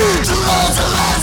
To